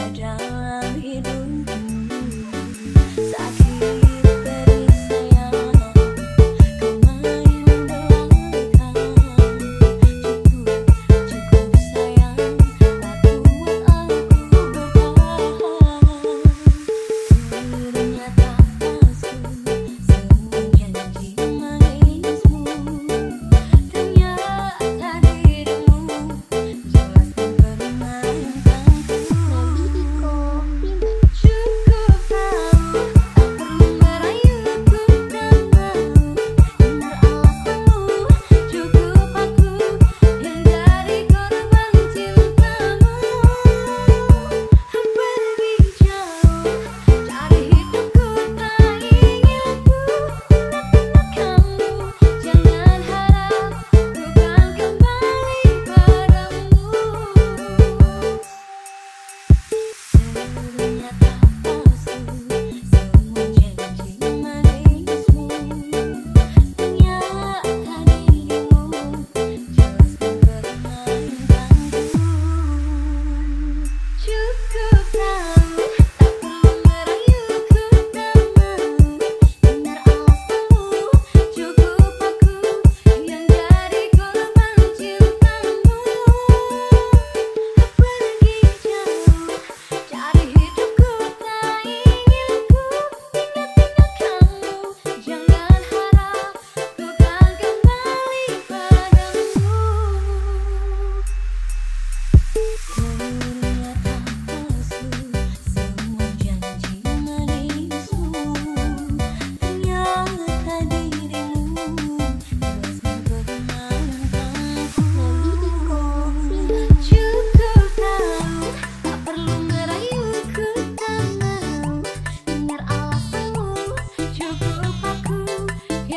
Did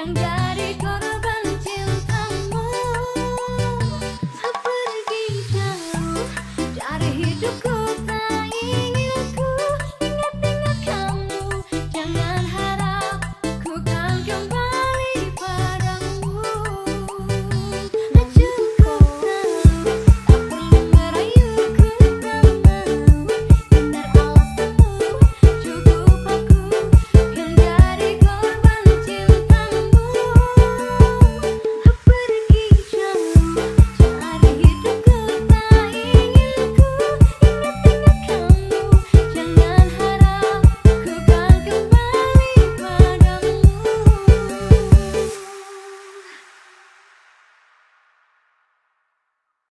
yang jauh